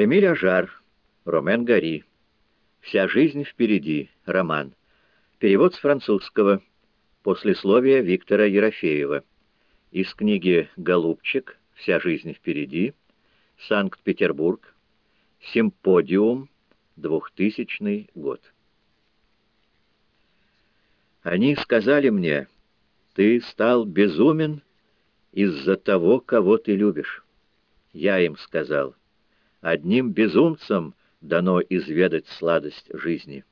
Эмиль Ажар, Ромен Гари. «Вся жизнь впереди», роман. Перевод с французского. Послесловие Виктора Ерофеева. Из книги «Голубчик. Вся жизнь впереди». Санкт-Петербург. Симподиум. 2000 год. Они сказали мне, ты стал безумен из-за того, кого ты любишь. Я им сказал, одним безумцам дано изведать сладость жизни.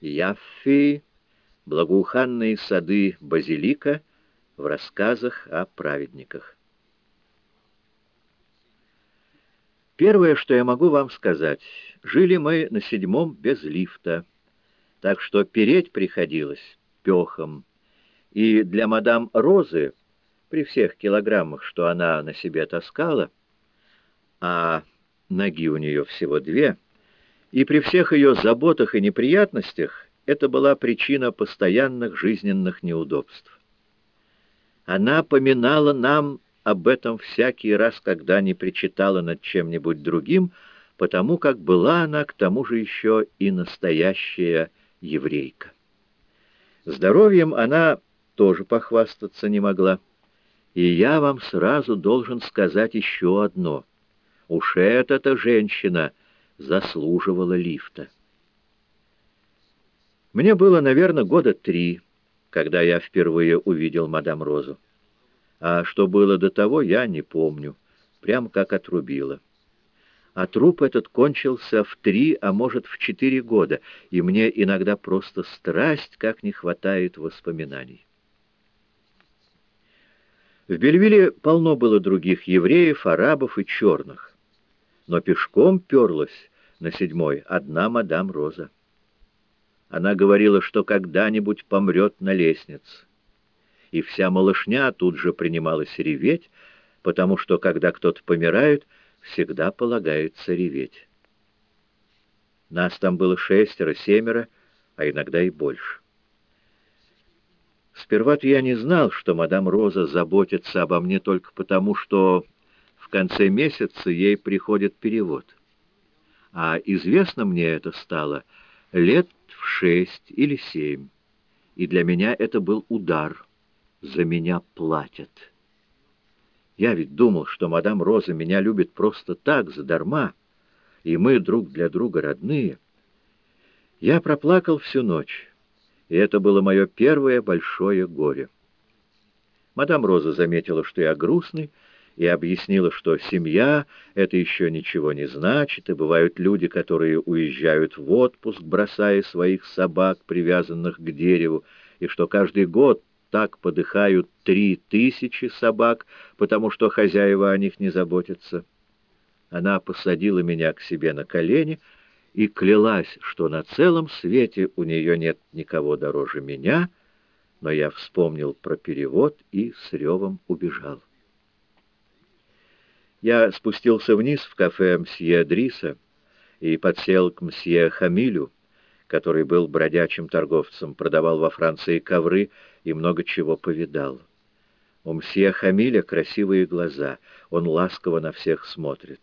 Яффи, благоуханные сады базилика в рассказах о праведниках. Первое, что я могу вам сказать, жили мы на седьмом без лифта, так что переть приходилось пехом, и для мадам Розы, при всех килограммах, что она на себе таскала, а ноги у нее всего две, и при всех ее заботах и неприятностях это была причина постоянных жизненных неудобств. Она поминала нам об этом всякий раз, когда не причитала над чем-нибудь другим, потому как была она к тому же еще и настоящая еврейка. Здоровьем она тоже похвастаться не могла. И я вам сразу должен сказать еще одно — Уж эта-то женщина заслуживала лифта. Мне было, наверное, года три, когда я впервые увидел мадам Розу. А что было до того, я не помню, прям как отрубило. А труп этот кончился в три, а может, в четыре года, и мне иногда просто страсть, как не хватает воспоминаний. В Бельвиле полно было других евреев, арабов и черных но пешком перлась на седьмой одна мадам Роза. Она говорила, что когда-нибудь помрет на лестнице. И вся малышня тут же принималась реветь, потому что, когда кто-то помирает, всегда полагается реветь. Нас там было шестеро, семеро, а иногда и больше. Сперва-то я не знал, что мадам Роза заботится обо мне только потому, что в конце месяца ей приходит перевод. А известно мне это стало лет в шесть или семь. И для меня это был удар. За меня платят. Я ведь думал, что мадам Роза меня любит просто так, задарма, и мы друг для друга родные. Я проплакал всю ночь, и это было мое первое большое горе. Мадам Роза заметила, что я грустный, и объяснила, что семья — это еще ничего не значит, и бывают люди, которые уезжают в отпуск, бросая своих собак, привязанных к дереву, и что каждый год так подыхают три тысячи собак, потому что хозяева о них не заботятся. Она посадила меня к себе на колени и клялась, что на целом свете у нее нет никого дороже меня, но я вспомнил про перевод и с ревом убежал. Я спустился вниз в кафе мсье Дриса и подсел к мсье Хамилю, который был бродячим торговцем, продавал во Франции ковры и много чего повидал. У мсье Хамиля красивые глаза, он ласково на всех смотрит.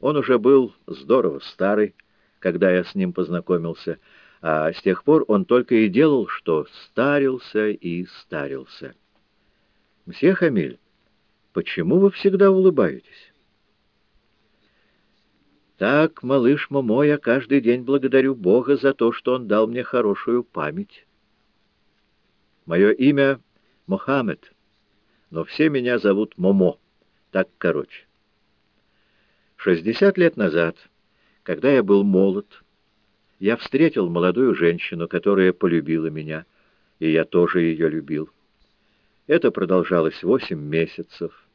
Он уже был здорово старый, когда я с ним познакомился, а с тех пор он только и делал, что старился и старился. «Мсье Хамиль, Почему вы всегда улыбаетесь? Так, малыш Момо, я каждый день благодарю Бога за то, что Он дал мне хорошую память. Мое имя Мохаммед, но все меня зовут Момо, так короче. Шестьдесят лет назад, когда я был молод, я встретил молодую женщину, которая полюбила меня, и я тоже ее любил. Это продолжалось восемь месяцев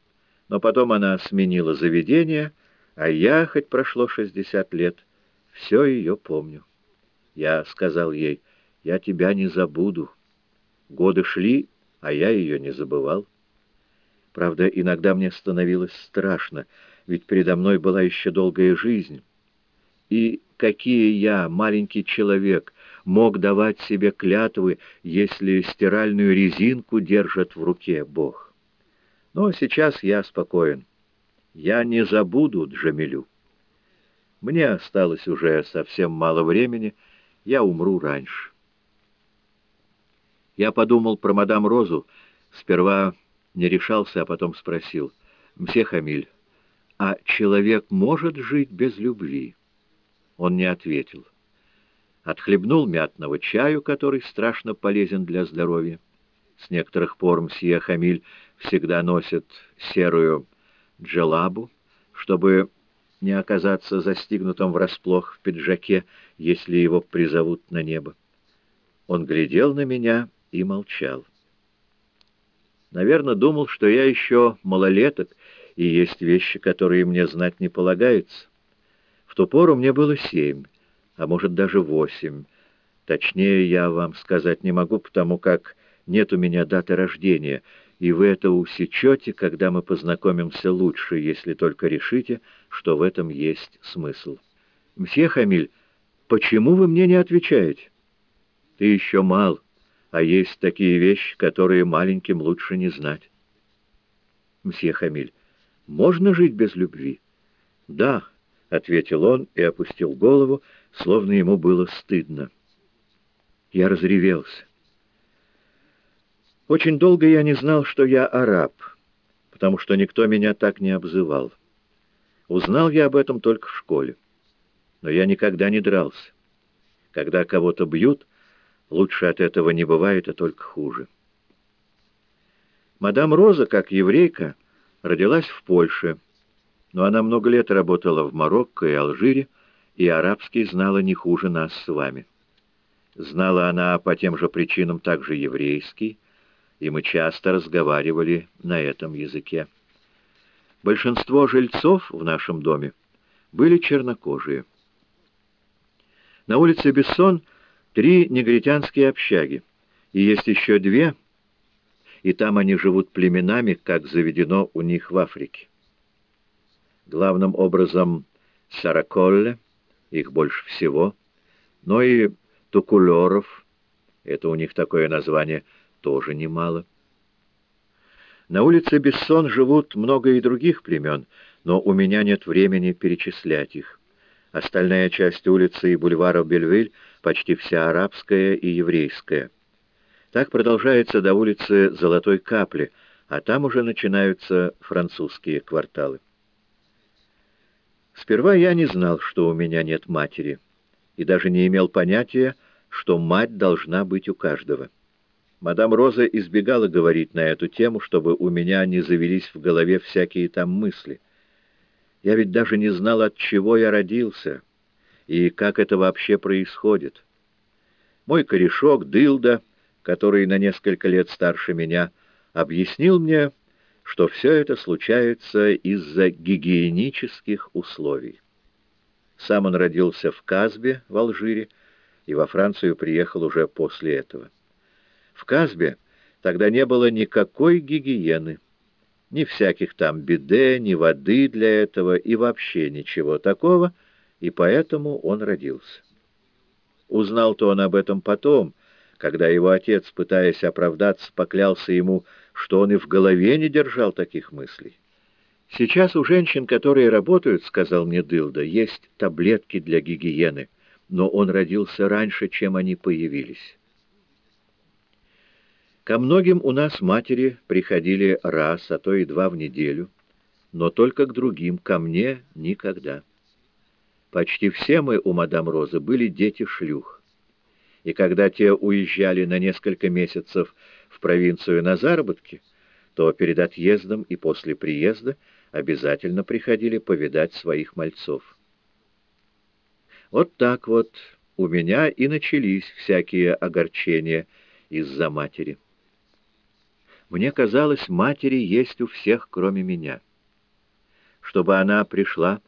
но потом она сменила заведение, а я, хоть прошло шестьдесят лет, все ее помню. Я сказал ей, я тебя не забуду. Годы шли, а я ее не забывал. Правда, иногда мне становилось страшно, ведь передо мной была еще долгая жизнь. И какие я, маленький человек, мог давать себе клятвы, если стиральную резинку держит в руке Бог? Но сейчас я спокоен. Я не забуду Джамилю. Мне осталось уже совсем мало времени, я умру раньше. Я подумал про мадам Розу, сперва не решался, а потом спросил, «Мсье Хамиль, а человек может жить без любви?» Он не ответил. Отхлебнул мятного чаю, который страшно полезен для здоровья. С некоторых пор мсье Хамиль всегда носит серую джелабу, чтобы не оказаться застигнутым врасплох в пиджаке, если его призовут на небо. Он глядел на меня и молчал. Наверное, думал, что я еще малолеток, и есть вещи, которые мне знать не полагается. В ту пору мне было семь, а может даже восемь. Точнее, я вам сказать не могу, потому как нет у меня даты рождения, и вы это усечете, когда мы познакомимся лучше, если только решите, что в этом есть смысл. Мсье Хамиль, почему вы мне не отвечаете? Ты еще мал, а есть такие вещи, которые маленьким лучше не знать. Мсье Хамиль, можно жить без любви? Да, — ответил он и опустил голову, словно ему было стыдно. Я разревелся. Очень долго я не знал, что я араб, потому что никто меня так не обзывал. Узнал я об этом только в школе. Но я никогда не дрался. Когда кого-то бьют, лучше от этого не бывает, а только хуже. Мадам Роза, как еврейка, родилась в Польше, но она много лет работала в Марокко и Алжире, и арабский знала не хуже нас с вами. Знала она по тем же причинам также еврейский, и мы часто разговаривали на этом языке. Большинство жильцов в нашем доме были чернокожие. На улице Бессон три негритянские общаги, и есть еще две, и там они живут племенами, как заведено у них в Африке. Главным образом Сараколле, их больше всего, но и Тукулеров, это у них такое название, тоже немало. На улице Бессон живут много и других племен, но у меня нет времени перечислять их. Остальная часть улицы и бульвара Бельвиль почти вся арабская и еврейская. Так продолжается до улицы Золотой Капли, а там уже начинаются французские кварталы. Сперва я не знал, что у меня нет матери, и даже не имел понятия, что мать должна быть у каждого. Мадам Роза избегала говорить на эту тему, чтобы у меня не завелись в голове всякие там мысли. Я ведь даже не знал, от чего я родился и как это вообще происходит. Мой корешок, Дылда, который на несколько лет старше меня, объяснил мне, что все это случается из-за гигиенических условий. Сам он родился в Казбе, в Алжире, и во Францию приехал уже после этого. В Казбе тогда не было никакой гигиены, ни всяких там биде, ни воды для этого и вообще ничего такого, и поэтому он родился. Узнал-то он об этом потом, когда его отец, пытаясь оправдаться, поклялся ему, что он и в голове не держал таких мыслей. «Сейчас у женщин, которые работают, — сказал мне Дылда, — есть таблетки для гигиены, но он родился раньше, чем они появились». Ко многим у нас матери приходили раз, а то и два в неделю, но только к другим, ко мне никогда. Почти все мы у мадам Розы были дети шлюх. И когда те уезжали на несколько месяцев в провинцию на заработки, то перед отъездом и после приезда обязательно приходили повидать своих мальцов. Вот так вот у меня и начались всякие огорчения из-за матери. Мне казалось, матери есть у всех, кроме меня. Чтобы она пришла,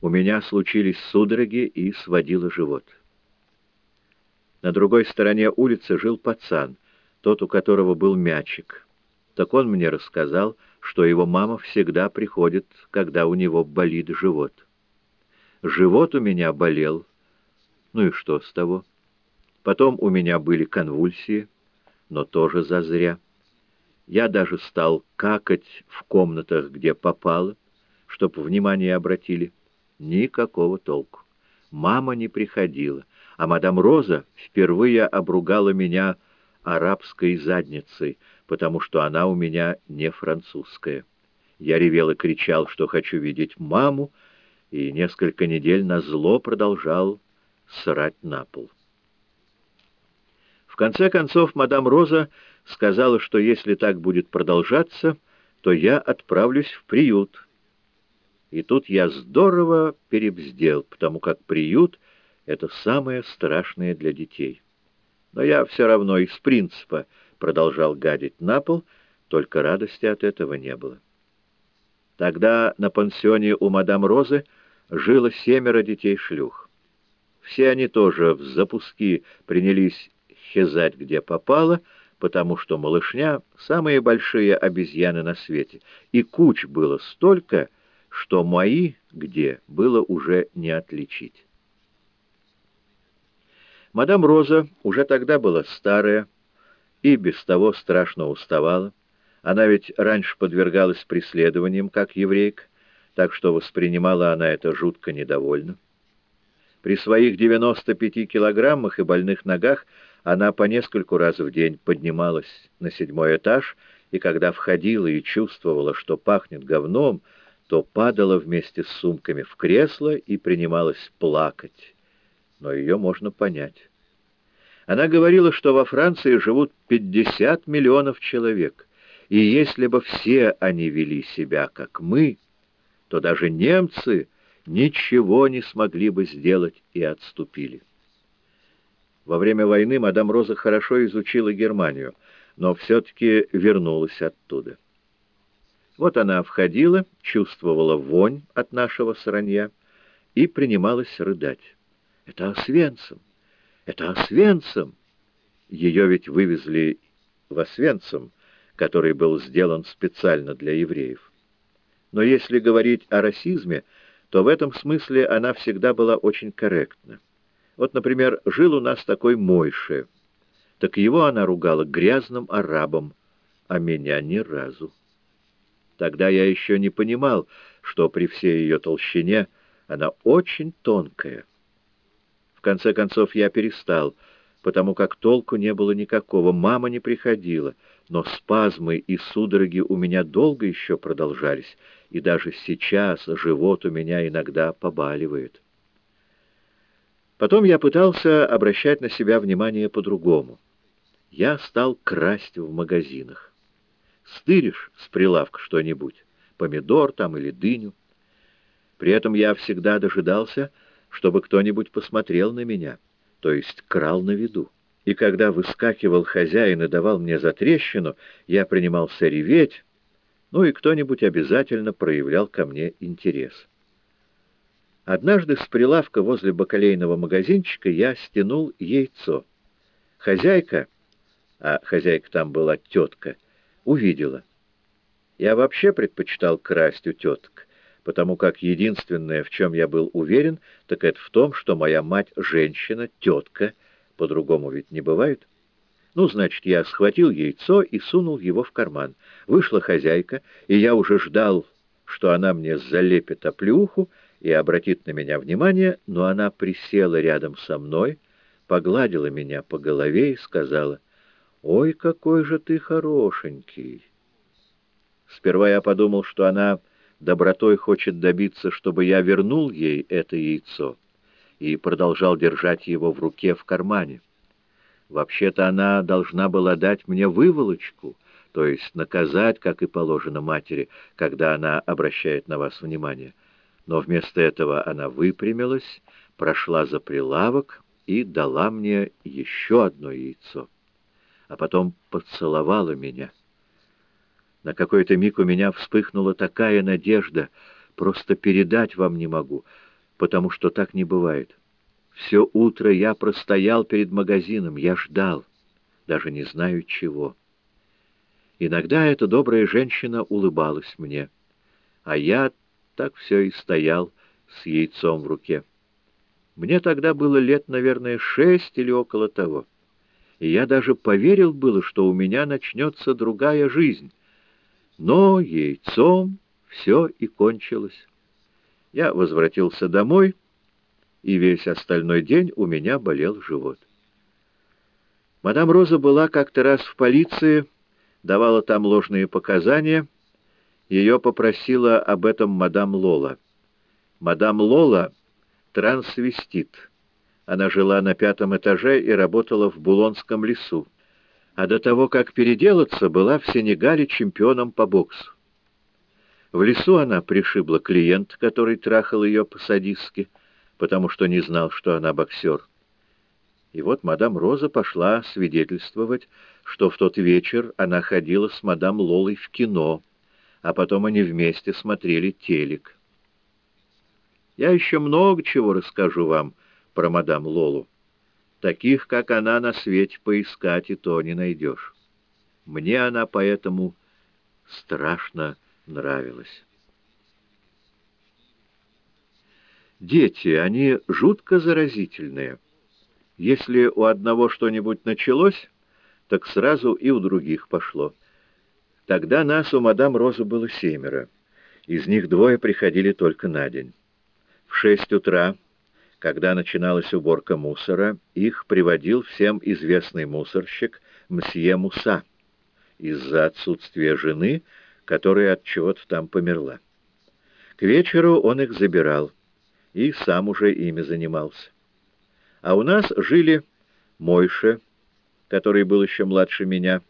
у меня случились судороги и сводило живот. На другой стороне улицы жил пацан, тот, у которого был мячик. Так он мне рассказал, что его мама всегда приходит, когда у него болит живот. Живот у меня болел. Ну и что с того? Потом у меня были конвульсии, но тоже зазря. Я даже стал какать в комнатах, где попало, чтоб внимание обратили. Никакого толку. Мама не приходила, а мадам Роза впервые обругала меня арабской задницей, потому что она у меня не французская. Я ревел и кричал, что хочу видеть маму, и несколько недель назло продолжал срать на пол. В конце концов, мадам Роза сказала, что если так будет продолжаться, то я отправлюсь в приют. И тут я здорово перебздел, потому как приют — это самое страшное для детей. Но я все равно из принципа продолжал гадить на пол, только радости от этого не было. Тогда на пансионе у мадам Розы жило семеро детей-шлюх. Все они тоже в запуски принялись хезать где попало, потому что малышня — самые большие обезьяны на свете, и куч было столько, что мои где было уже не отличить. Мадам Роза уже тогда была старая и без того страшно уставала. Она ведь раньше подвергалась преследованиям, как еврейка, так что воспринимала она это жутко недовольно. При своих 95 килограммах и больных ногах она по нескольку раз в день поднималась на седьмой этаж, и когда входила и чувствовала, что пахнет говном, то падала вместе с сумками в кресло и принималась плакать. Но ее можно понять. Она говорила, что во Франции живут 50 миллионов человек, и если бы все они вели себя, как мы, то даже немцы ничего не смогли бы сделать и отступили. Во время войны мадам Роза хорошо изучила Германию, но все-таки вернулась оттуда. Вот она входила, чувствовала вонь от нашего сранья и принималась рыдать. «Это Освенцим! Это Освенцим!» Ее ведь вывезли в Освенцим, который был сделан специально для евреев. Но если говорить о расизме, то в этом смысле она всегда была очень корректна. Вот, например, жил у нас такой Мойше. Так его она ругала грязным арабом, а меня ни разу. Тогда я еще не понимал, что при всей ее толщине она очень тонкая. В конце концов я перестал потому как толку не было никакого, мама не приходила, но спазмы и судороги у меня долго еще продолжались, и даже сейчас живот у меня иногда побаливает. Потом я пытался обращать на себя внимание по-другому. Я стал красть в магазинах. Стыришь с прилавка что-нибудь, помидор там или дыню. При этом я всегда дожидался, чтобы кто-нибудь посмотрел на меня — то есть крал на виду. И когда выскакивал хозяин и давал мне затрещину, я принимался реветь, ну и кто-нибудь обязательно проявлял ко мне интерес. Однажды с прилавка возле бакалейного магазинчика я стянул яйцо. Хозяйка, а хозяйка там была тетка, увидела. Я вообще предпочитал красть у теток, потому как единственное, в чем я был уверен, так это в том, что моя мать — женщина, тетка, по-другому ведь не бывает. Ну, значит, я схватил яйцо и сунул его в карман. Вышла хозяйка, и я уже ждал, что она мне залепит оплюху и обратит на меня внимание, но она присела рядом со мной, погладила меня по голове и сказала, «Ой, какой же ты хорошенький!» Сперва я подумал, что она добротой хочет добиться, чтобы я вернул ей это яйцо, и продолжал держать его в руке в кармане. Вообще-то она должна была дать мне выволочку, то есть наказать, как и положено матери, когда она обращает на вас внимание. Но вместо этого она выпрямилась, прошла за прилавок и дала мне еще одно яйцо, а потом поцеловала меня. На какой-то миг у меня вспыхнула такая надежда, просто передать вам не могу, потому что так не бывает. Все утро я простоял перед магазином, я ждал, даже не знаю чего. Иногда эта добрая женщина улыбалась мне, а я так все и стоял с яйцом в руке. Мне тогда было лет, наверное, шесть или около того, и я даже поверил было, что у меня начнется другая жизнь, но яйцом все и кончилось. Я возвратился домой, и весь остальной день у меня болел живот. Мадам Роза была как-то раз в полиции, давала там ложные показания. Ее попросила об этом мадам Лола. Мадам Лола — трансвестит. Она жила на пятом этаже и работала в Булонском лесу. А до того, как переделаться, была в Сенегале чемпионом по боксу. В лесу она пришибла клиент, который трахал ее по-садистски, потому что не знал, что она боксер. И вот мадам Роза пошла свидетельствовать, что в тот вечер она ходила с мадам Лолой в кино, а потом они вместе смотрели телек. Я еще много чего расскажу вам про мадам Лолу. Таких, как она, на свете поискать и то не найдешь. Мне она поэтому страшно нравилась. Дети, они жутко заразительные. Если у одного что-нибудь началось, так сразу и у других пошло. Тогда нас у мадам Розы было семеро. Из них двое приходили только на день. В шесть утра, когда начиналась уборка мусора, их приводил всем известный мусорщик мсье Муса. Из-за отсутствия жены — которая от чего-то там померла. К вечеру он их забирал и сам уже ими занимался. А у нас жили Мойше, который был еще младше меня,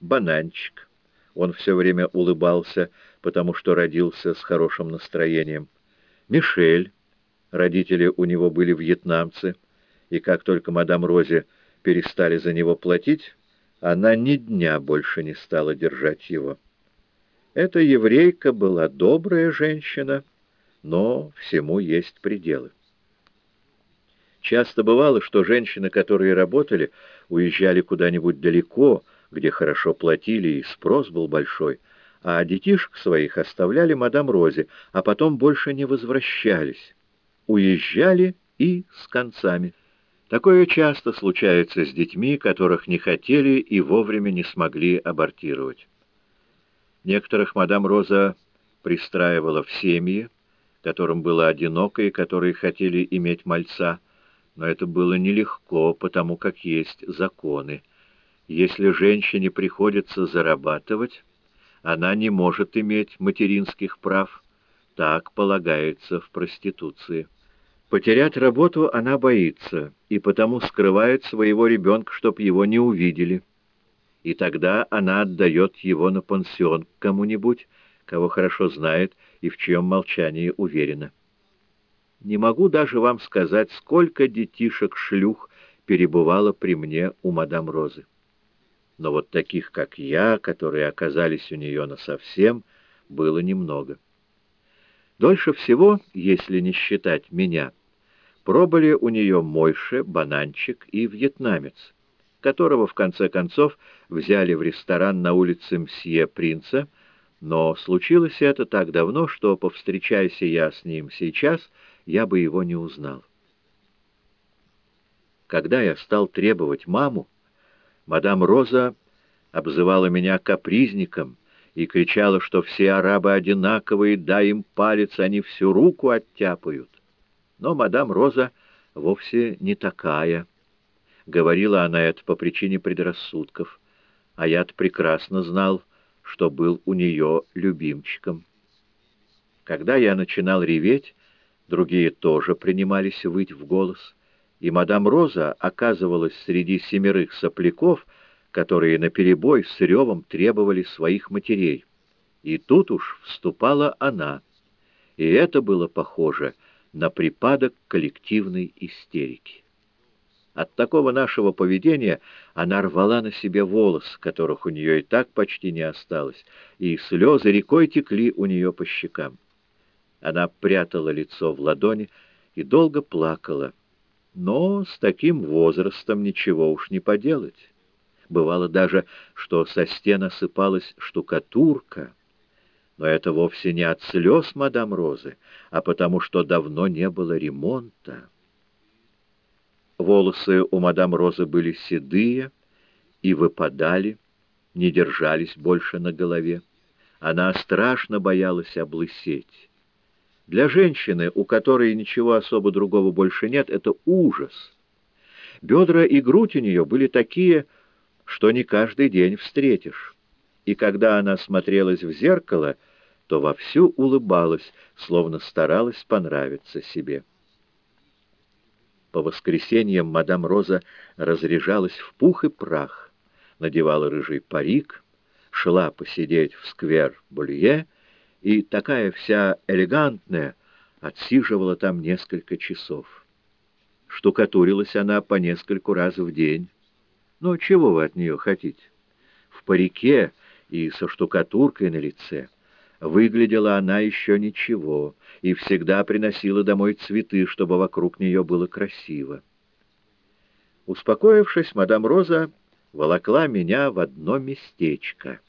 Бананчик. Он все время улыбался, потому что родился с хорошим настроением. Мишель. Родители у него были вьетнамцы, и как только мадам Розе перестали за него платить, она ни дня больше не стала держать его. Эта еврейка была добрая женщина, но всему есть пределы. Часто бывало, что женщины, которые работали, уезжали куда-нибудь далеко, где хорошо платили и спрос был большой, а детишек своих оставляли мадам Розе, а потом больше не возвращались. Уезжали и с концами. Такое часто случается с детьми, которых не хотели и вовремя не смогли абортировать. Некоторых мадам Роза пристраивала в семьи, которым было одиноко и которые хотели иметь мальца, но это было нелегко, потому как есть законы. Если женщине приходится зарабатывать, она не может иметь материнских прав, так полагается в проституции. Потерять работу она боится, и потому скрывает своего ребенка, чтоб его не увидели и тогда она отдает его на пансион кому-нибудь, кого хорошо знает и в чьем молчании уверена. Не могу даже вам сказать, сколько детишек-шлюх перебывало при мне у мадам Розы. Но вот таких, как я, которые оказались у нее насовсем, было немного. Дольше всего, если не считать меня, пробыли у нее Мойше, Бананчик и Вьетнамец — которого, в конце концов, взяли в ресторан на улице Мсье Принца, но случилось это так давно, что, повстречайся я с ним сейчас, я бы его не узнал. Когда я стал требовать маму, мадам Роза обзывала меня капризником и кричала, что все арабы одинаковые, дай им палец, они всю руку оттяпают. Но мадам Роза вовсе не такая — Говорила она это по причине предрассудков, а я-то прекрасно знал, что был у нее любимчиком. Когда я начинал реветь, другие тоже принимались выть в голос, и мадам Роза оказывалась среди семерых сопляков, которые наперебой с ревом требовали своих матерей. И тут уж вступала она, и это было похоже на припадок коллективной истерики. От такого нашего поведения она рвала на себе волос, которых у нее и так почти не осталось, и слезы рекой текли у нее по щекам. Она прятала лицо в ладони и долго плакала. Но с таким возрастом ничего уж не поделать. Бывало даже, что со стен осыпалась штукатурка. Но это вовсе не от слез мадам Розы, а потому что давно не было ремонта. Волосы у мадам Розы были седые и выпадали, не держались больше на голове. Она страшно боялась облысеть. Для женщины, у которой ничего особо другого больше нет, это ужас. Бедра и грудь у нее были такие, что не каждый день встретишь. И когда она смотрелась в зеркало, то вовсю улыбалась, словно старалась понравиться себе. По воскресеньям мадам Роза разряжалась в пух и прах, надевала рыжий парик, шла посидеть в сквер Булье и такая вся элегантная отсиживала там несколько часов. Штукатурилась она по нескольку раз в день. Ну, чего вы от нее хотите? В парике и со штукатуркой на лице — Выглядела она еще ничего и всегда приносила домой цветы, чтобы вокруг нее было красиво. Успокоившись, мадам Роза волокла меня в одно местечко,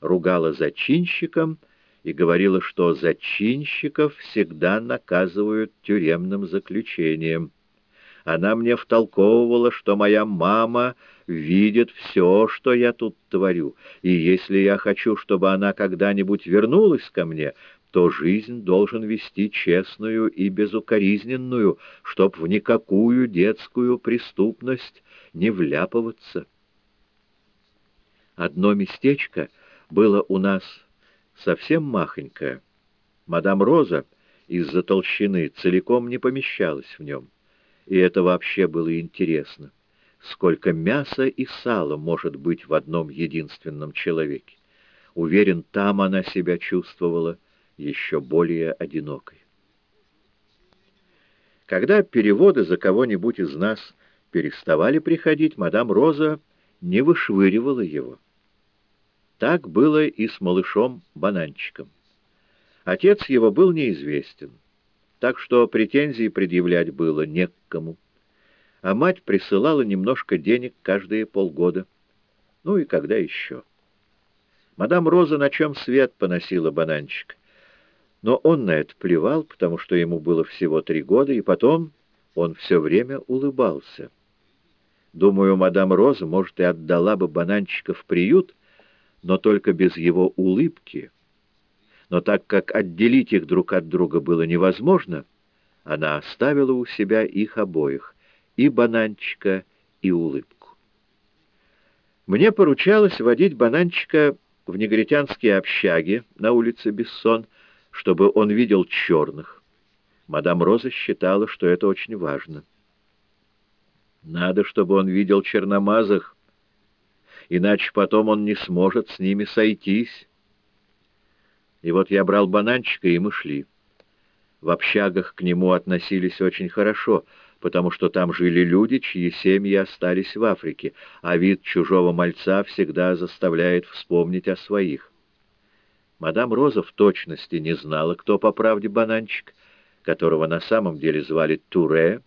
ругала зачинщиком и говорила, что зачинщиков всегда наказывают тюремным заключением. Она мне втолковывала, что моя мама видит все, что я тут творю, и если я хочу, чтобы она когда-нибудь вернулась ко мне, то жизнь должен вести честную и безукоризненную, чтоб в никакую детскую преступность не вляпываться. Одно местечко было у нас совсем махонькое. Мадам Роза из-за толщины целиком не помещалась в нем и это вообще было интересно. Сколько мяса и сала может быть в одном единственном человеке. Уверен, там она себя чувствовала еще более одинокой. Когда переводы за кого-нибудь из нас переставали приходить, мадам Роза не вышвыривала его. Так было и с малышом-бананчиком. Отец его был неизвестен так что претензии предъявлять было не к кому. А мать присылала немножко денег каждые полгода. Ну и когда еще. Мадам Роза на чем свет поносила бананчик. Но он на это плевал, потому что ему было всего три года, и потом он все время улыбался. Думаю, мадам Роза, может, и отдала бы бананчика в приют, но только без его улыбки — но так как отделить их друг от друга было невозможно, она оставила у себя их обоих, и бананчика, и улыбку. Мне поручалось водить бананчика в негритянские общаги на улице Бессон, чтобы он видел черных. Мадам Роза считала, что это очень важно. Надо, чтобы он видел черномазых, иначе потом он не сможет с ними сойтись. И вот я брал бананчика, и мы шли. В общагах к нему относились очень хорошо, потому что там жили люди, чьи семьи остались в Африке, а вид чужого мальца всегда заставляет вспомнить о своих. Мадам Роза в точности не знала, кто по правде бананчик, которого на самом деле звали Туре,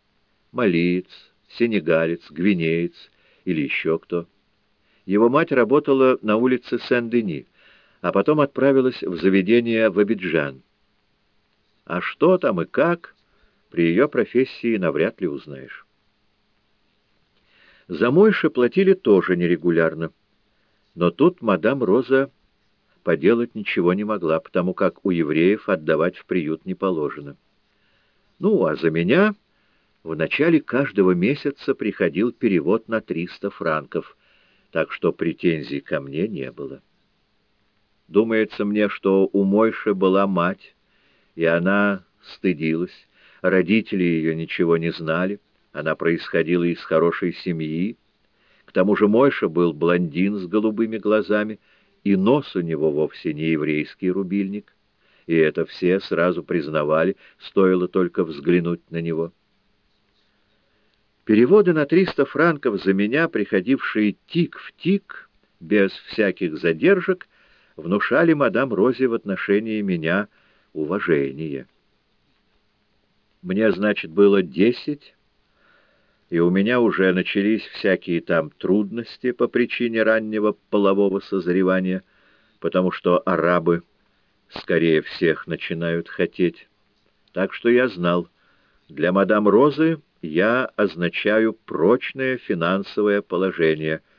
малиец, сенегалец, гвинеец или еще кто. Его мать работала на улице Сен-Дени, а потом отправилась в заведение в Абиджан. А что там и как, при ее профессии навряд ли узнаешь. За Мойши платили тоже нерегулярно, но тут мадам Роза поделать ничего не могла, потому как у евреев отдавать в приют не положено. Ну, а за меня в начале каждого месяца приходил перевод на 300 франков, так что претензий ко мне не было. Думается мне, что у Мойши была мать, и она стыдилась. Родители ее ничего не знали, она происходила из хорошей семьи. К тому же Мойша был блондин с голубыми глазами, и нос у него вовсе не еврейский рубильник. И это все сразу признавали, стоило только взглянуть на него. Переводы на 300 франков за меня, приходившие тик в тик, без всяких задержек, внушали мадам Розе в отношении меня уважение. Мне, значит, было десять, и у меня уже начались всякие там трудности по причине раннего полового созревания, потому что арабы скорее всех начинают хотеть. Так что я знал, для мадам Розы я означаю прочное финансовое положение —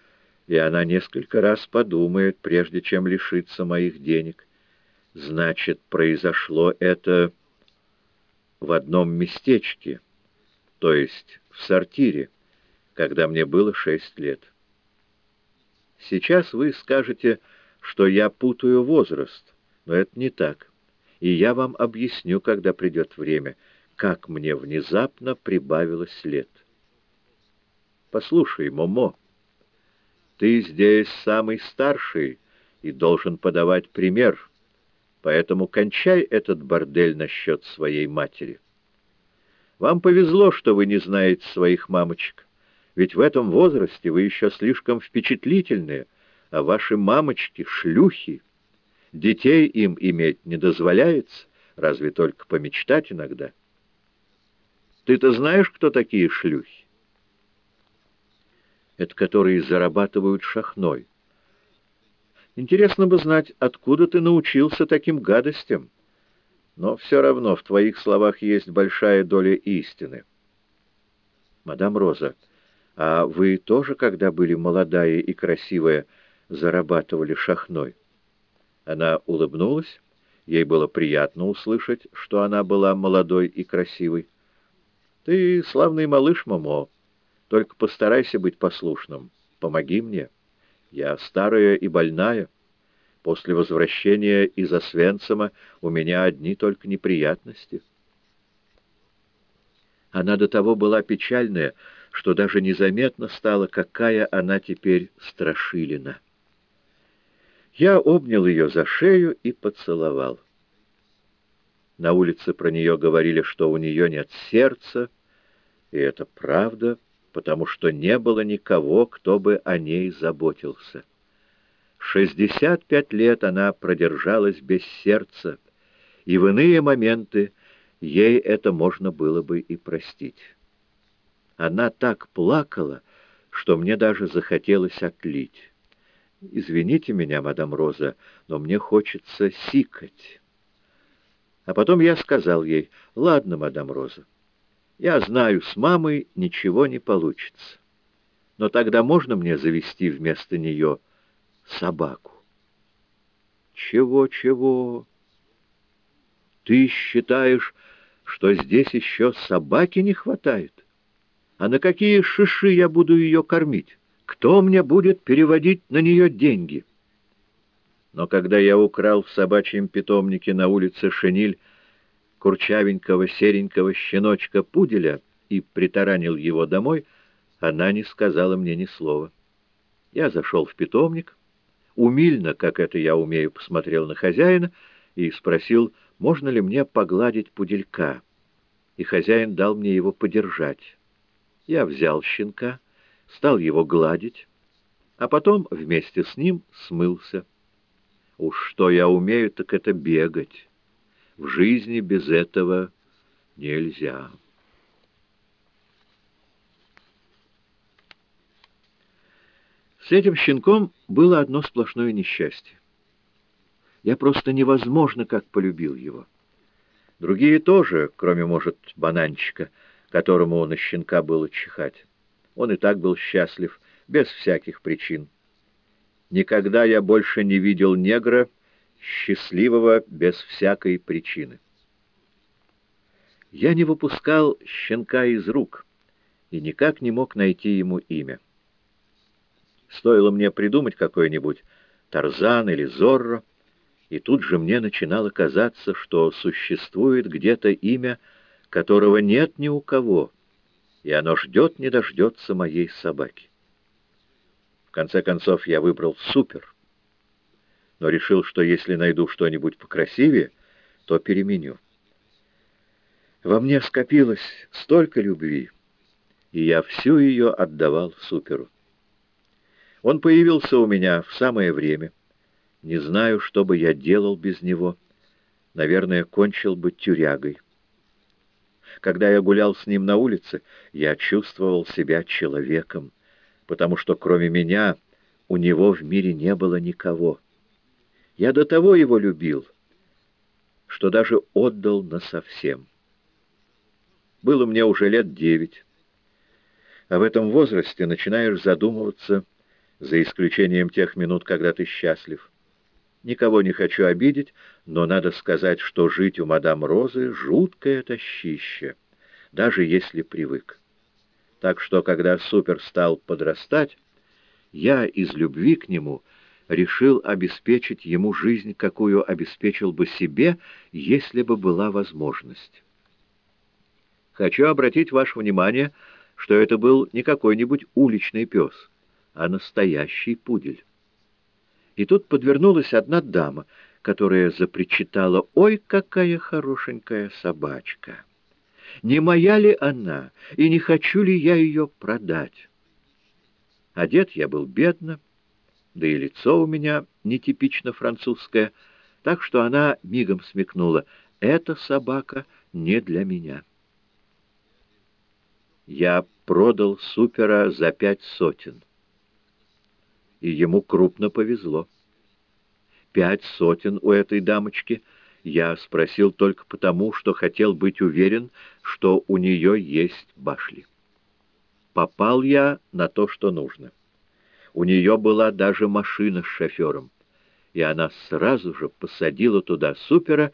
и она несколько раз подумает, прежде чем лишиться моих денег. Значит, произошло это в одном местечке, то есть в сортире, когда мне было шесть лет. Сейчас вы скажете, что я путаю возраст, но это не так, и я вам объясню, когда придет время, как мне внезапно прибавилось лет. Послушай, Момо, ты здесь самый старший и должен подавать пример, поэтому кончай этот бордель насчет своей матери. Вам повезло, что вы не знаете своих мамочек, ведь в этом возрасте вы еще слишком впечатлительные, а ваши мамочки — шлюхи. Детей им иметь не дозволяется, разве только помечтать иногда. Ты-то знаешь, кто такие шлюхи? Это которые зарабатывают шахной. Интересно бы знать, откуда ты научился таким гадостям. Но все равно в твоих словах есть большая доля истины. Мадам Роза, а вы тоже, когда были молодая и красивая, зарабатывали шахной? Она улыбнулась. Ей было приятно услышать, что она была молодой и красивой. Ты славный малыш, Мамо. Только постарайся быть послушным. Помоги мне. Я старая и больная. После возвращения из Освенцима у меня одни только неприятности. Она до того была печальная, что даже незаметно стало, какая она теперь страшилина. Я обнял ее за шею и поцеловал. На улице про нее говорили, что у нее нет сердца, и это правда, потому что не было никого, кто бы о ней заботился. Шестьдесят пять лет она продержалась без сердца, и в иные моменты ей это можно было бы и простить. Она так плакала, что мне даже захотелось отлить. «Извините меня, мадам Роза, но мне хочется сикать». А потом я сказал ей, «Ладно, мадам Роза, я знаю, с мамой ничего не получится. Но тогда можно мне завести вместо нее собаку. Чего-чего? Ты считаешь, что здесь еще собаки не хватает? А на какие шиши я буду ее кормить? Кто мне будет переводить на нее деньги? Но когда я украл в собачьем питомнике на улице Шениль курчавенького серенького щеночка-пуделя и притаранил его домой, она не сказала мне ни слова. Я зашел в питомник, умильно, как это я умею, посмотрел на хозяина и спросил, можно ли мне погладить пуделька. И хозяин дал мне его подержать. Я взял щенка, стал его гладить, а потом вместе с ним смылся. Уж что я умею, так это бегать. В жизни без этого нельзя. С этим щенком было одно сплошное несчастье. Я просто невозможно как полюбил его. Другие тоже, кроме, может, бананчика, которому на щенка было чихать. Он и так был счастлив, без всяких причин. Никогда я больше не видел негра, счастливого без всякой причины. Я не выпускал щенка из рук и никак не мог найти ему имя. Стоило мне придумать какой-нибудь Тарзан или Зорро, и тут же мне начинало казаться, что существует где-то имя, которого нет ни у кого, и оно ждет не дождется моей собаки. В конце концов я выбрал Супер, но решил, что если найду что-нибудь покрасивее, то переменю. Во мне скопилось столько любви, и я всю ее отдавал Суперу. Он появился у меня в самое время. Не знаю, что бы я делал без него. Наверное, кончил бы тюрягой. Когда я гулял с ним на улице, я чувствовал себя человеком, потому что кроме меня у него в мире не было никого. Я до того его любил, что даже отдал насовсем. Было мне уже лет девять, а в этом возрасте начинаешь задумываться за исключением тех минут, когда ты счастлив. Никого не хочу обидеть, но надо сказать, что жить у мадам Розы — жуткое тащище, даже если привык. Так что, когда Супер стал подрастать, я из любви к нему решил обеспечить ему жизнь, какую обеспечил бы себе, если бы была возможность. Хочу обратить ваше внимание, что это был не какой-нибудь уличный пес, а настоящий пудель. И тут подвернулась одна дама, которая запричитала «Ой, какая хорошенькая собачка! Не моя ли она, и не хочу ли я ее продать?» Одет я был бедно, да и лицо у меня нетипично французское, так что она мигом смекнула «Эта собака не для меня». Я продал супера за пять сотен и ему крупно повезло. Пять сотен у этой дамочки я спросил только потому, что хотел быть уверен, что у нее есть башли. Попал я на то, что нужно. У нее была даже машина с шофером, и она сразу же посадила туда супера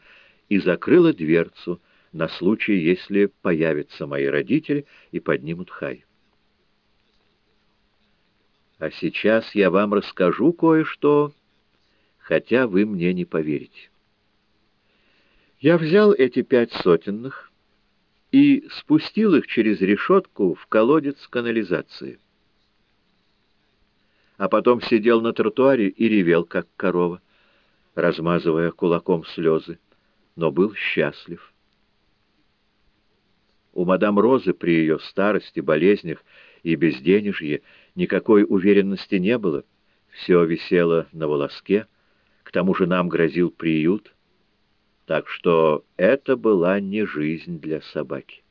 и закрыла дверцу на случай, если появятся мои родители и поднимут хай. А сейчас я вам расскажу кое-что, хотя вы мне не поверите. Я взял эти пять сотенных и спустил их через решетку в колодец канализации. А потом сидел на тротуаре и ревел, как корова, размазывая кулаком слезы, но был счастлив. У мадам Розы при ее старости, болезнях и безденежье Никакой уверенности не было, все висело на волоске, к тому же нам грозил приют, так что это была не жизнь для собаки.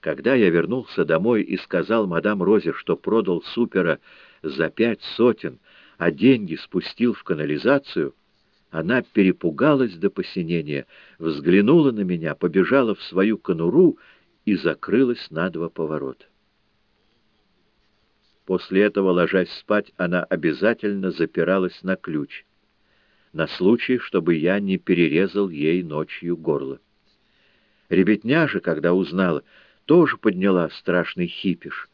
Когда я вернулся домой и сказал мадам Розе, что продал супера за пять сотен, а деньги спустил в канализацию, она перепугалась до посинения, взглянула на меня, побежала в свою конуру и закрылась на два поворота. После этого, ложась спать, она обязательно запиралась на ключ, на случай, чтобы я не перерезал ей ночью горло. Ребятня же, когда узнала, тоже подняла страшный хипиш,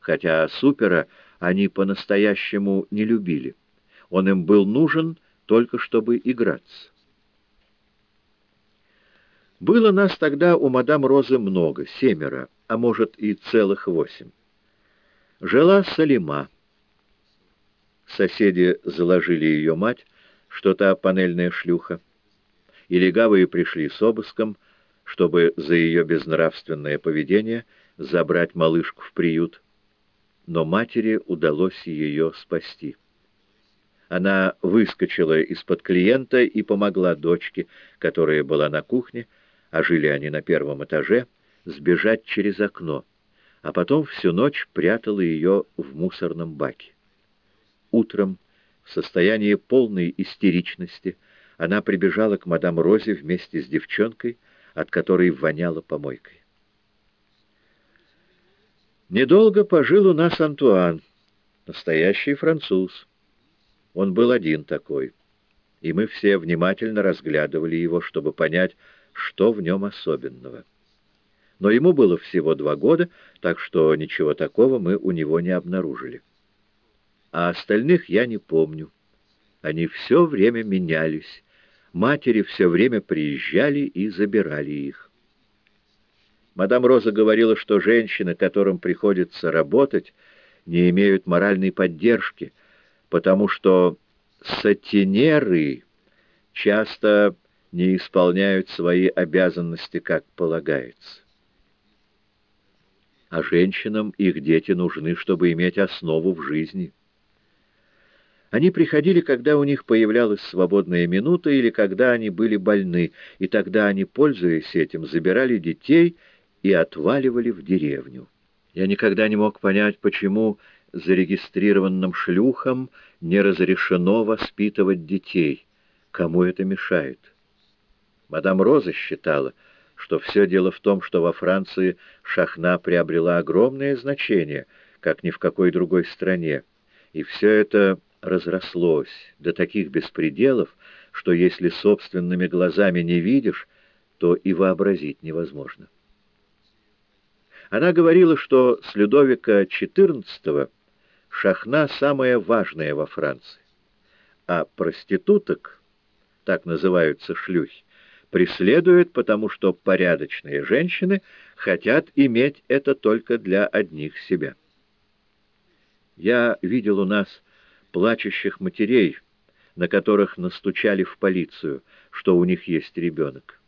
хотя Супера они по-настоящему не любили. Он им был нужен только чтобы играться. Было нас тогда у мадам Розы много, семеро, а может и целых восемь. Жила Салима. Соседи заложили ее мать, что та панельная шлюха, и легавые пришли с обыском, чтобы за ее безнравственное поведение забрать малышку в приют. Но матери удалось ее спасти. Она выскочила из-под клиента и помогла дочке, которая была на кухне, а жили они на первом этаже, сбежать через окно а потом всю ночь прятала ее в мусорном баке. Утром, состоянии полной истеричности, она прибежала к мадам Розе вместе с девчонкой, от которой воняло помойкой. Недолго пожил у нас Антуан, настоящий француз. Он был один такой, и мы все внимательно разглядывали его, чтобы понять, что в нем особенного но ему было всего два года, так что ничего такого мы у него не обнаружили. А остальных я не помню. Они все время менялись, матери все время приезжали и забирали их. Мадам Роза говорила, что женщины, которым приходится работать, не имеют моральной поддержки, потому что сатинеры часто не исполняют свои обязанности, как полагается а женщинам их дети нужны, чтобы иметь основу в жизни. Они приходили, когда у них появлялась свободная минута или когда они были больны, и тогда они, пользуясь этим, забирали детей и отваливали в деревню. Я никогда не мог понять, почему зарегистрированным шлюхам не разрешено воспитывать детей. Кому это мешает? Мадам Роза считала, что все дело в том, что во Франции шахна приобрела огромное значение, как ни в какой другой стране, и все это разрослось до таких беспределов, что если собственными глазами не видишь, то и вообразить невозможно. Она говорила, что с Людовика XIV шахна самая важная во Франции, а проституток, так называются шлюхи, преследуют, потому что порядочные женщины хотят иметь это только для одних себя. Я видел у нас плачущих матерей, на которых настучали в полицию, что у них есть ребенок,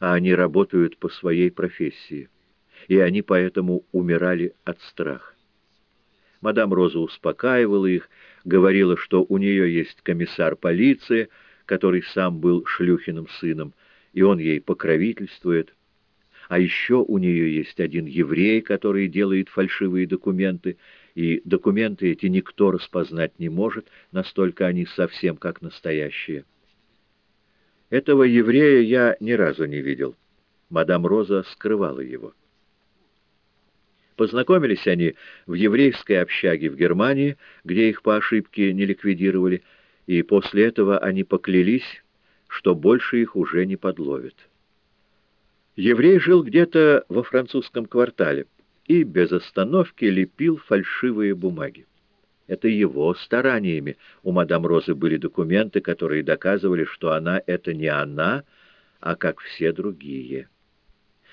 а они работают по своей профессии, и они поэтому умирали от страха. Мадам Роза успокаивала их, говорила, что у нее есть комиссар полиции, который сам был шлюхиным сыном, и он ей покровительствует. А еще у нее есть один еврей, который делает фальшивые документы, и документы эти никто распознать не может, настолько они совсем как настоящие. Этого еврея я ни разу не видел. Мадам Роза скрывала его. Познакомились они в еврейской общаге в Германии, где их по ошибке не ликвидировали, и после этого они поклялись, что больше их уже не подловят. Еврей жил где-то во французском квартале и без остановки лепил фальшивые бумаги. Это его стараниями у мадам Розы были документы, которые доказывали, что она — это не она, а как все другие.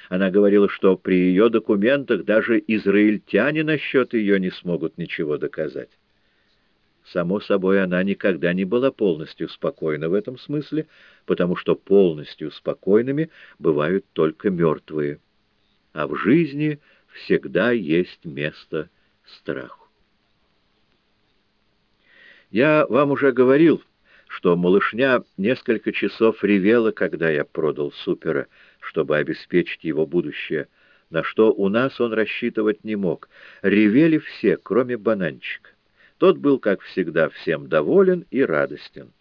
Она говорила, что при ее документах даже израильтяне насчет ее не смогут ничего доказать. Само собой, она никогда не была полностью спокойна в этом смысле, потому что полностью спокойными бывают только мертвые. А в жизни всегда есть место страху. Я вам уже говорил, что малышня несколько часов ревела, когда я продал супера, чтобы обеспечить его будущее, на что у нас он рассчитывать не мог. Ревели все, кроме бананчика. Тот был, как всегда, всем доволен и радостен.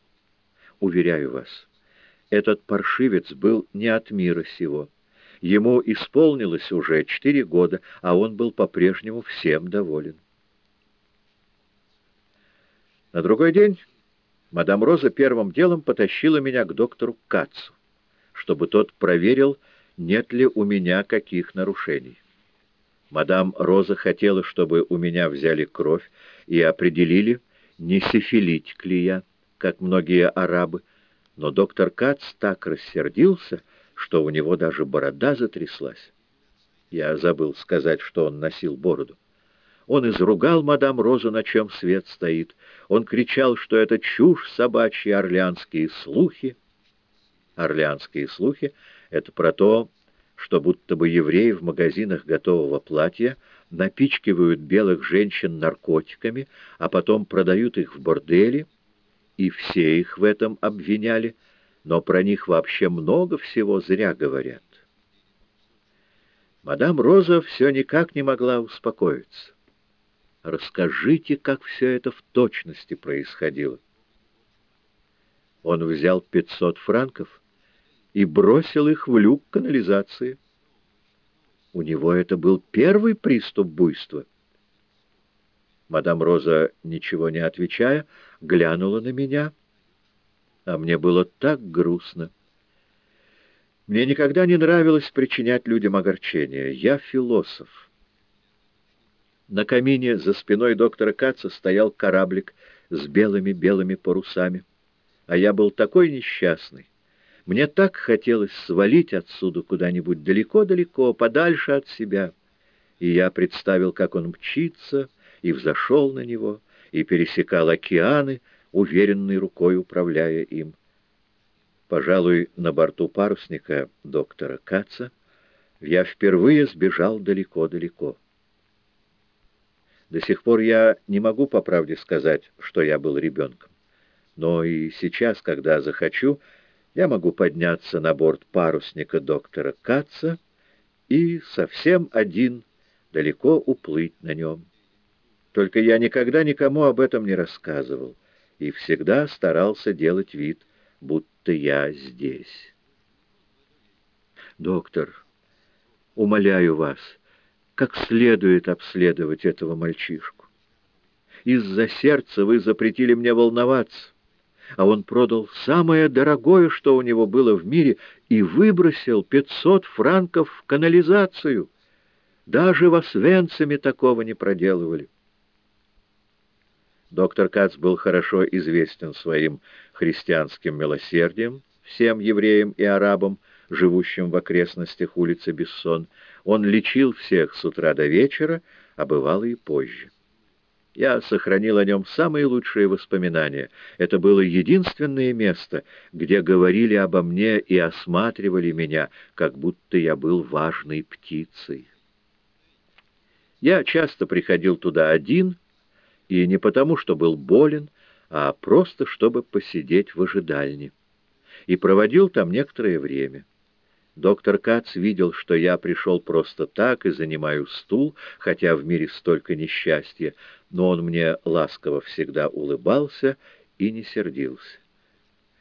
Уверяю вас, этот паршивец был не от мира сего. Ему исполнилось уже четыре года, а он был по-прежнему всем доволен. На другой день мадам Роза первым делом потащила меня к доктору Кацу, чтобы тот проверил, нет ли у меня каких нарушений. Мадам Роза хотела, чтобы у меня взяли кровь и определили, не сифилить ли я, как многие арабы, но доктор Кац так рассердился, что у него даже борода затряслась. Я забыл сказать, что он носил бороду. Он изругал мадам Розу, на чем свет стоит. Он кричал, что это чушь собачьи орлеанские слухи. Орлеанские слухи — это про то, что будто бы евреи в магазинах готового платья напичкивают белых женщин наркотиками, а потом продают их в борделе, и все их в этом обвиняли, но про них вообще много всего зря говорят. Мадам Роза все никак не могла успокоиться. Расскажите, как все это в точности происходило. Он взял пятьсот франков и бросил их в люк канализации. У него это был первый приступ буйства. Мадам Роза, ничего не отвечая, глянула на меня, а мне было так грустно. Мне никогда не нравилось причинять людям огорчение. Я философ. На камине за спиной доктора Каца стоял кораблик с белыми-белыми парусами, а я был такой несчастный. Мне так хотелось свалить отсюда куда-нибудь далеко-далеко, подальше от себя. И я представил, как он мчится, и взошел на него, и пересекал океаны, уверенной рукой управляя им. Пожалуй, на борту парусника доктора Каца я впервые сбежал далеко-далеко. До сих пор я не могу по правде сказать, что я был ребенком. Но и сейчас, когда захочу, я могу подняться на борт парусника доктора Каца и совсем один далеко уплыть на нем. Только я никогда никому об этом не рассказывал и всегда старался делать вид, будто я здесь. Доктор, умоляю вас, как следует обследовать этого мальчишку. Из-за сердца вы запретили мне волноваться. А он продал самое дорогое, что у него было в мире, и выбросил пятьсот франков в канализацию. Даже в Освенциме такого не проделывали. Доктор Кац был хорошо известен своим христианским милосердием всем евреям и арабам, живущим в окрестностях улицы Бессон. Он лечил всех с утра до вечера, а бывало и позже. Я сохранил о нем самые лучшие воспоминания. Это было единственное место, где говорили обо мне и осматривали меня, как будто я был важной птицей. Я часто приходил туда один, и не потому, что был болен, а просто, чтобы посидеть в ожидальне. И проводил там некоторое время. Доктор Кац видел, что я пришел просто так и занимаю стул, хотя в мире столько несчастья, но он мне ласково всегда улыбался и не сердился.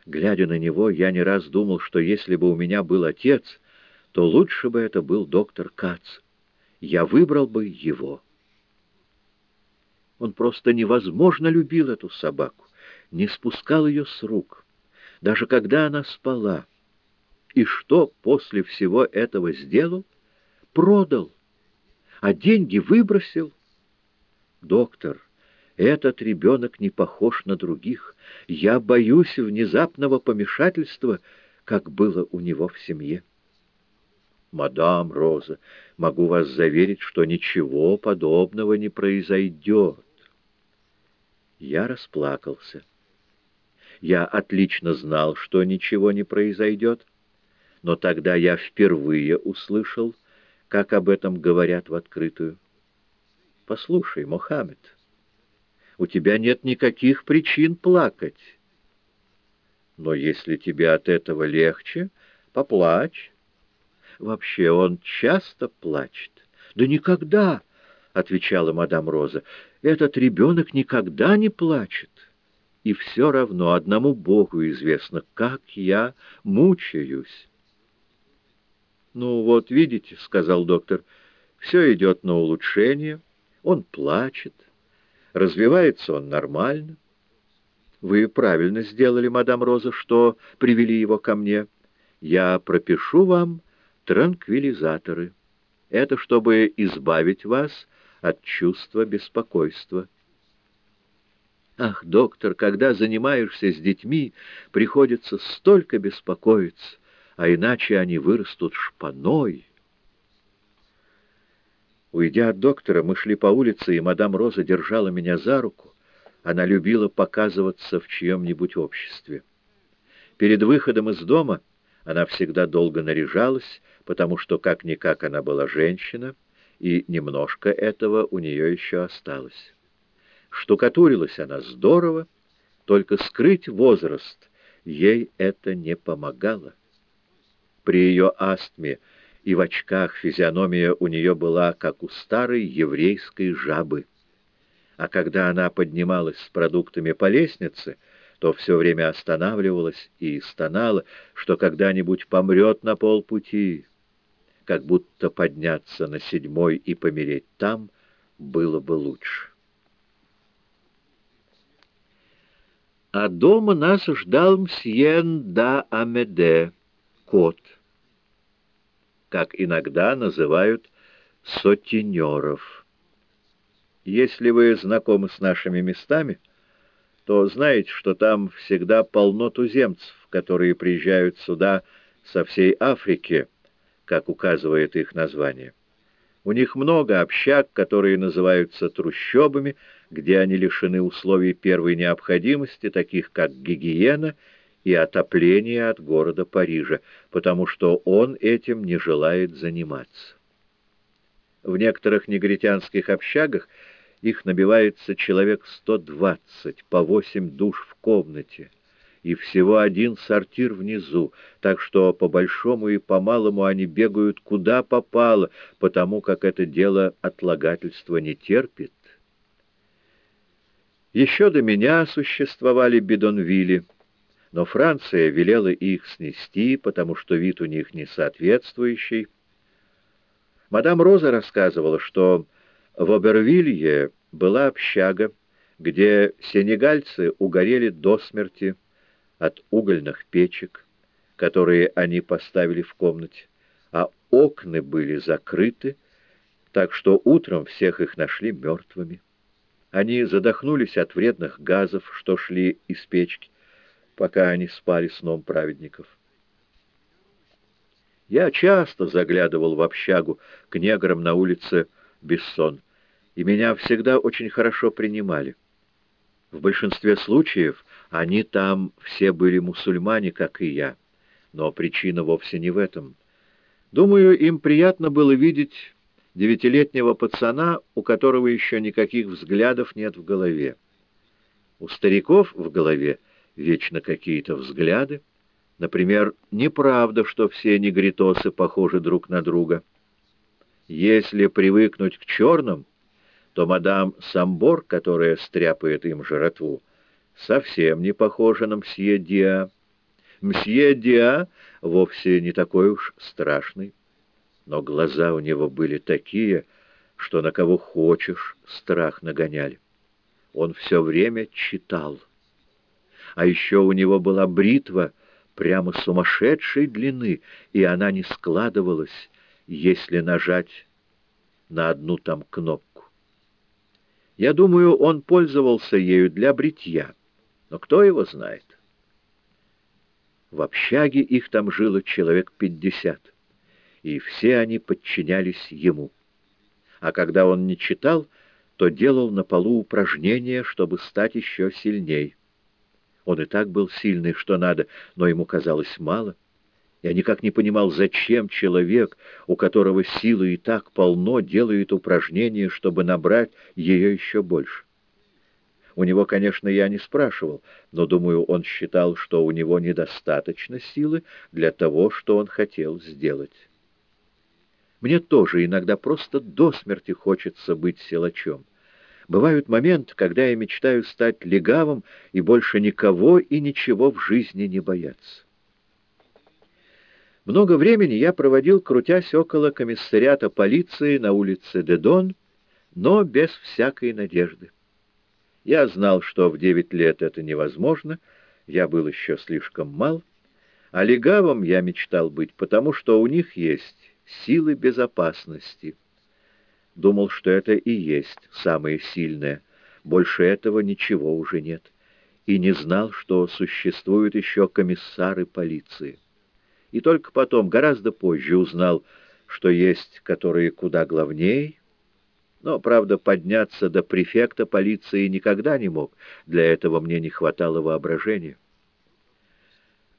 Глядя на него, я не раз думал, что если бы у меня был отец, то лучше бы это был доктор Кац. Я выбрал бы его. Он просто невозможно любил эту собаку, не спускал ее с рук, даже когда она спала. И что после всего этого сделал? Продал, а деньги выбросил. Доктор, этот ребенок не похож на других. Я боюсь внезапного помешательства, как было у него в семье. Мадам Роза, могу вас заверить, что ничего подобного не произойдет. Я расплакался. Я отлично знал, что ничего не произойдет, но тогда я впервые услышал, как об этом говорят в открытую. Послушай, Мохаммед, у тебя нет никаких причин плакать. Но если тебе от этого легче, поплачь. Вообще он часто плачет. Да никогда, — отвечала мадам Роза, — этот ребенок никогда не плачет. И все равно одному Богу известно, как я мучаюсь. «Ну вот, видите», — сказал доктор, — «все идет на улучшение». Он плачет. Развивается он нормально. Вы правильно сделали, мадам Роза, что привели его ко мне. Я пропишу вам транквилизаторы. Это чтобы избавить вас от чувства беспокойства. Ах, доктор, когда занимаешься с детьми, приходится столько беспокоиться, а иначе они вырастут шпаной. Уйдя от доктора, мы шли по улице, и мадам Роза держала меня за руку. Она любила показываться в чьем-нибудь обществе. Перед выходом из дома она всегда долго наряжалась, потому что как-никак она была женщина, и немножко этого у нее еще осталось. Штукатурилась она здорово, только скрыть возраст ей это не помогало. При ее астме и в очках физиономия у нее была, как у старой еврейской жабы. А когда она поднималась с продуктами по лестнице, то все время останавливалась и стонала, что когда-нибудь помрет на полпути, как будто подняться на седьмой и помереть там было бы лучше. А дома нас ждал мсьен да Амеде, кот — как иногда называют сотенеров. Если вы знакомы с нашими местами, то знаете, что там всегда полно туземцев, которые приезжают сюда со всей Африки, как указывает их название. У них много общак, которые называются трущобами, где они лишены условий первой необходимости, таких как гигиена и отопление от города Парижа, потому что он этим не желает заниматься. В некоторых негритянских общагах их набивается человек 120, по 8 душ в комнате, и всего один сортир внизу, так что по большому и по малому они бегают куда попало, потому как это дело отлагательства не терпит. Еще до меня существовали бидонвилли, но Франция велела их снести, потому что вид у них не соответствующий. Мадам Роза рассказывала, что в Обервилье была общага, где сенегальцы угорели до смерти от угольных печек, которые они поставили в комнате, а окна были закрыты, так что утром всех их нашли мертвыми. Они задохнулись от вредных газов, что шли из печки, пока они спали сном праведников. Я часто заглядывал в общагу к неграм на улице Бессон, и меня всегда очень хорошо принимали. В большинстве случаев они там все были мусульмане, как и я, но причина вовсе не в этом. Думаю, им приятно было видеть девятилетнего пацана, у которого еще никаких взглядов нет в голове. У стариков в голове вечно какие-то взгляды. Например, неправда, что все негритосы похожи друг на друга. Если привыкнуть к черным, то мадам Самбор, которая стряпает им жратву, совсем не похожа на мсье Диа. Мсье Диа вовсе не такой уж страшный, но глаза у него были такие, что на кого хочешь страх нагоняли. Он все время читал. А еще у него была бритва прямо сумасшедшей длины, и она не складывалась, если нажать на одну там кнопку. Я думаю, он пользовался ею для бритья, но кто его знает? В общаге их там жило человек пятьдесят, и все они подчинялись ему. А когда он не читал, то делал на полу упражнения, чтобы стать еще сильней. Он и так был сильный, что надо, но ему казалось мало. Я никак не понимал, зачем человек, у которого силы и так полно, делает упражнения, чтобы набрать ее еще больше. У него, конечно, я не спрашивал, но, думаю, он считал, что у него недостаточно силы для того, что он хотел сделать. Мне тоже иногда просто до смерти хочется быть силачом. Бывают моменты, когда я мечтаю стать легавым и больше никого и ничего в жизни не бояться. Много времени я проводил, крутясь около комиссариата полиции на улице Дедон, но без всякой надежды. Я знал, что в девять лет это невозможно, я был еще слишком мал, а легавым я мечтал быть, потому что у них есть силы безопасности — Думал, что это и есть самое сильное. Больше этого ничего уже нет. И не знал, что существуют еще комиссары полиции. И только потом, гораздо позже, узнал, что есть которые куда главнее. Но, правда, подняться до префекта полиции никогда не мог. Для этого мне не хватало воображения.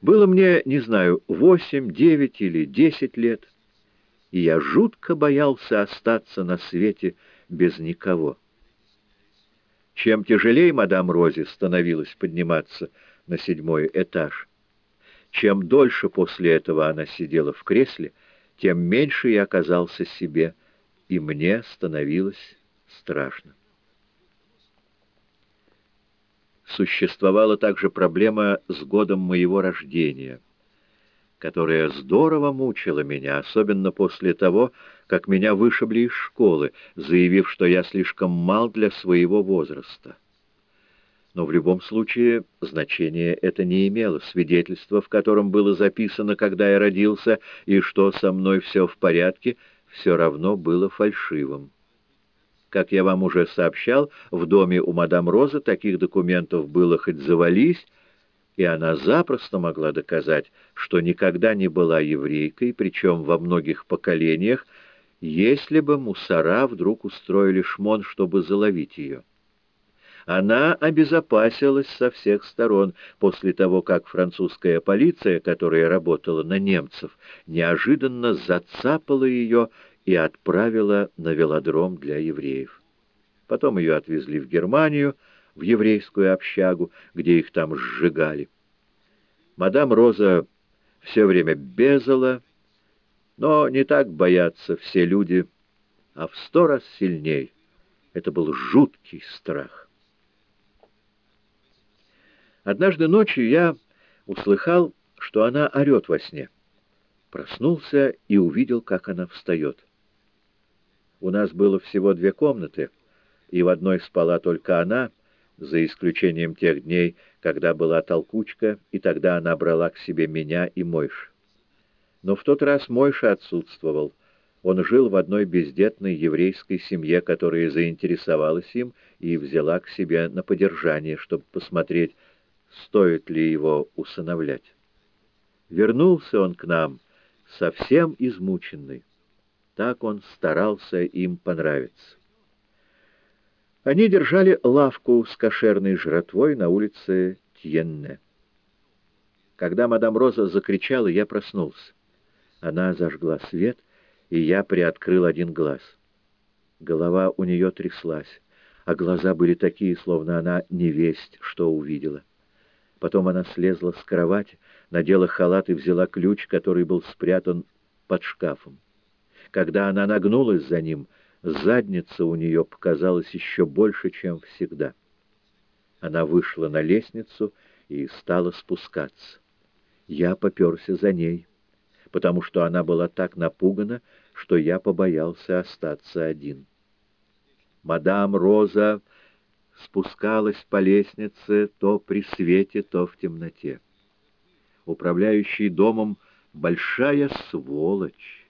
Было мне, не знаю, восемь, девять или десять лет и я жутко боялся остаться на свете без никого. Чем тяжелее мадам Рози становилась подниматься на седьмой этаж, чем дольше после этого она сидела в кресле, тем меньше я оказался себе, и мне становилось страшно. Существовала также проблема с годом моего рождения — которая здорово мучила меня, особенно после того, как меня вышибли из школы, заявив, что я слишком мал для своего возраста. Но в любом случае значения это не имело. Свидетельство, в котором было записано, когда я родился, и что со мной все в порядке, все равно было фальшивым. Как я вам уже сообщал, в доме у мадам Розы таких документов было хоть завались, и она запросто могла доказать, что никогда не была еврейкой, причем во многих поколениях, если бы мусора вдруг устроили шмон, чтобы заловить ее. Она обезопасилась со всех сторон после того, как французская полиция, которая работала на немцев, неожиданно зацапала ее и отправила на велодром для евреев. Потом ее отвезли в Германию, в еврейскую общагу, где их там сжигали. Мадам Роза все время безала, но не так боятся все люди, а в сто раз сильней. Это был жуткий страх. Однажды ночью я услыхал, что она орет во сне. Проснулся и увидел, как она встает. У нас было всего две комнаты, и в одной спала только она — за исключением тех дней, когда была толкучка, и тогда она брала к себе меня и Мойш. Но в тот раз Мойша отсутствовал. Он жил в одной бездетной еврейской семье, которая заинтересовалась им и взяла к себе на подержание, чтобы посмотреть, стоит ли его усыновлять. Вернулся он к нам совсем измученный. Так он старался им понравиться. Они держали лавку с кошерной жратвой на улице Тьенне. Когда мадам Роза закричала, я проснулся. Она зажгла свет, и я приоткрыл один глаз. Голова у нее тряслась, а глаза были такие, словно она не весть, что увидела. Потом она слезла с кровати, надела халат и взяла ключ, который был спрятан под шкафом. Когда она нагнулась за ним, задница у нее показалась еще больше, чем всегда. Она вышла на лестницу и стала спускаться. Я поперся за ней потому что она была так напугана, что я побоялся остаться один. Мадам Роза спускалась по лестнице то при свете, то в темноте. Управляющий домом — большая сволочь.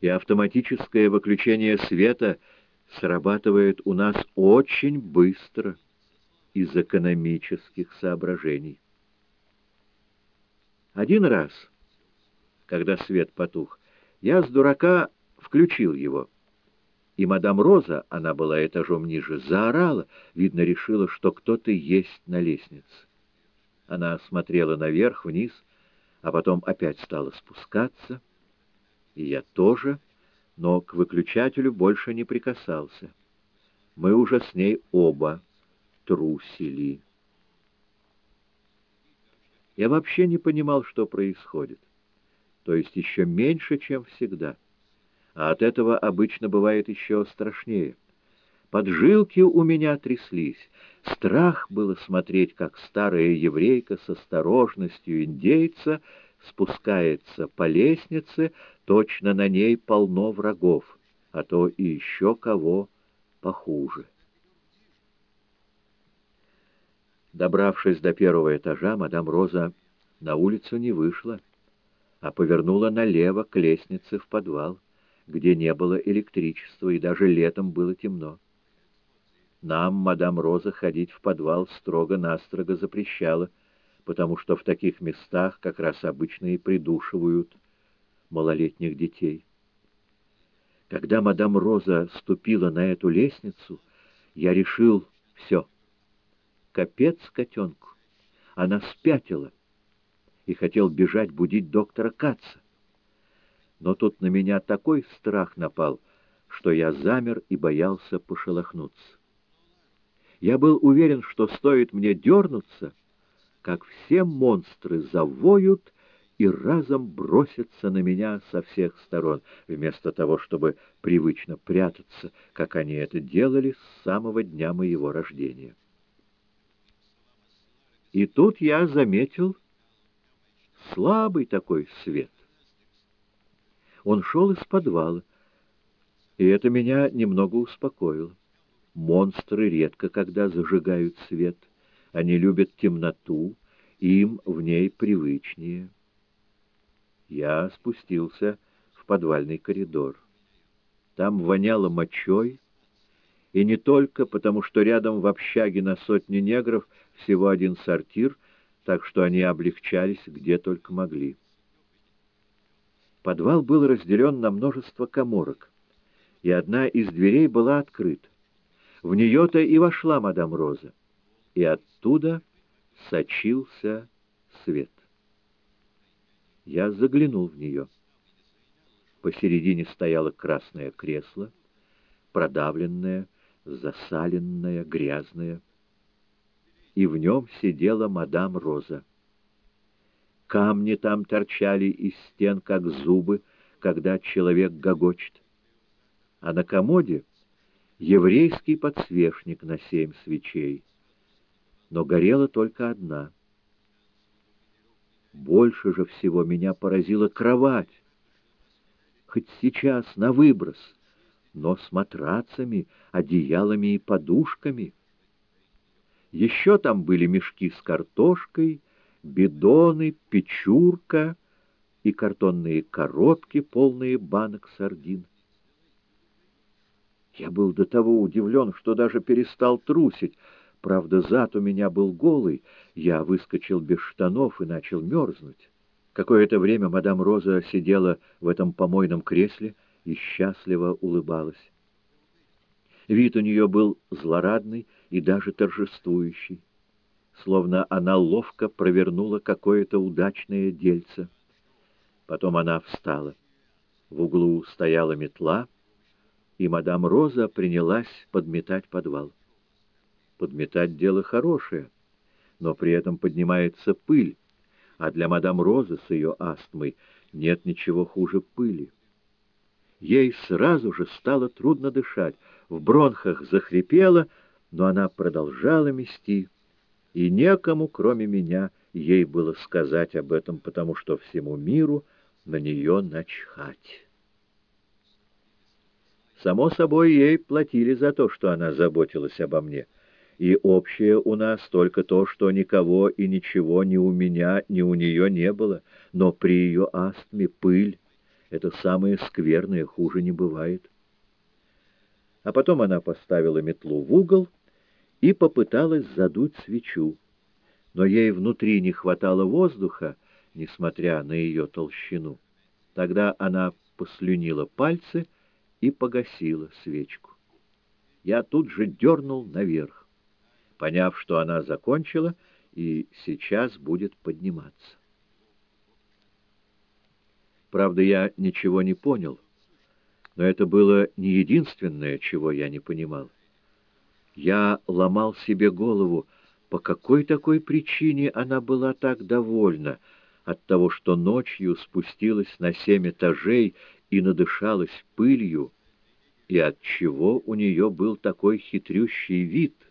И автоматическое выключение света срабатывает у нас очень быстро из экономических соображений. Один раз, когда свет потух, я с дурака включил его. И мадам Роза, она была этажом ниже, заорала, видно, решила, что кто-то есть на лестнице. Она смотрела наверх, вниз, а потом опять стала спускаться, и я тоже, но к выключателю больше не прикасался. Мы уже с ней оба трусили. Я вообще не понимал, что происходит. То есть еще меньше, чем всегда. А от этого обычно бывает еще страшнее. Поджилки у меня тряслись. Страх было смотреть, как старая еврейка с осторожностью индейца спускается по лестнице, точно на ней полно врагов, а то и еще кого похуже. Добравшись до первого этажа, мадам Роза на улицу не вышла, а повернула налево к лестнице в подвал, где не было электричества и даже летом было темно. Нам мадам Роза ходить в подвал строго-настрого запрещала, потому что в таких местах как раз обычно и придушивают малолетних детей. Когда мадам Роза ступила на эту лестницу, я решил — все — Капец котенку. Она спятила и хотел бежать будить доктора Каца. Но тут на меня такой страх напал, что я замер и боялся пошелохнуться. Я был уверен, что стоит мне дернуться, как все монстры завоют и разом бросятся на меня со всех сторон, вместо того, чтобы привычно прятаться, как они это делали с самого дня моего рождения. И тут я заметил слабый такой свет. Он шел из подвала, и это меня немного успокоило. Монстры редко когда зажигают свет. Они любят темноту, им в ней привычнее. Я спустился в подвальный коридор. Там воняло мочой, и не только потому, что рядом в общаге на сотни негров всего один сортир, так что они облегчались где только могли. Подвал был разделен на множество коморок, и одна из дверей была открыта. В нее-то и вошла мадам Роза, и оттуда сочился свет. Я заглянул в нее. Посередине стояло красное кресло, продавленное, засаленная, грязная, и в нем сидела мадам Роза. Камни там торчали из стен, как зубы, когда человек гогочет. А на комоде еврейский подсвечник на семь свечей. Но горела только одна. Больше же всего меня поразила кровать. Хоть сейчас, на выброс — но с матрацами, одеялами и подушками. Еще там были мешки с картошкой, бидоны, печурка и картонные коробки, полные банок сардин. Я был до того удивлен, что даже перестал трусить. Правда, зад у меня был голый, я выскочил без штанов и начал мерзнуть. Какое-то время мадам Роза сидела в этом помойном кресле и счастливо улыбалась. Вид у нее был злорадный и даже торжествующий, словно она ловко провернула какое-то удачное дельце. Потом она встала. В углу стояла метла, и мадам Роза принялась подметать подвал. Подметать дело хорошее, но при этом поднимается пыль, а для мадам Розы с ее астмой нет ничего хуже пыли. Ей сразу же стало трудно дышать, в бронхах захрипело, но она продолжала мести, и некому, кроме меня, ей было сказать об этом, потому что всему миру на нее начхать. Само собой, ей платили за то, что она заботилась обо мне, и общее у нас только то, что никого и ничего ни у меня, ни у нее не было, но при ее астме пыль — это самое скверное, хуже не бывает. А потом она поставила метлу в угол и попыталась задуть свечу, но ей внутри не хватало воздуха, несмотря на ее толщину. Тогда она послюнила пальцы и погасила свечку. Я тут же дернул наверх, поняв, что она закончила и сейчас будет подниматься. Правда, я ничего не понял, но это было не единственное, чего я не понимал. Я ломал себе голову, по какой такой причине она была так довольна от того, что ночью спустилась на семь этажей и надышалась пылью, и от чего у нее был такой хитрющий вид —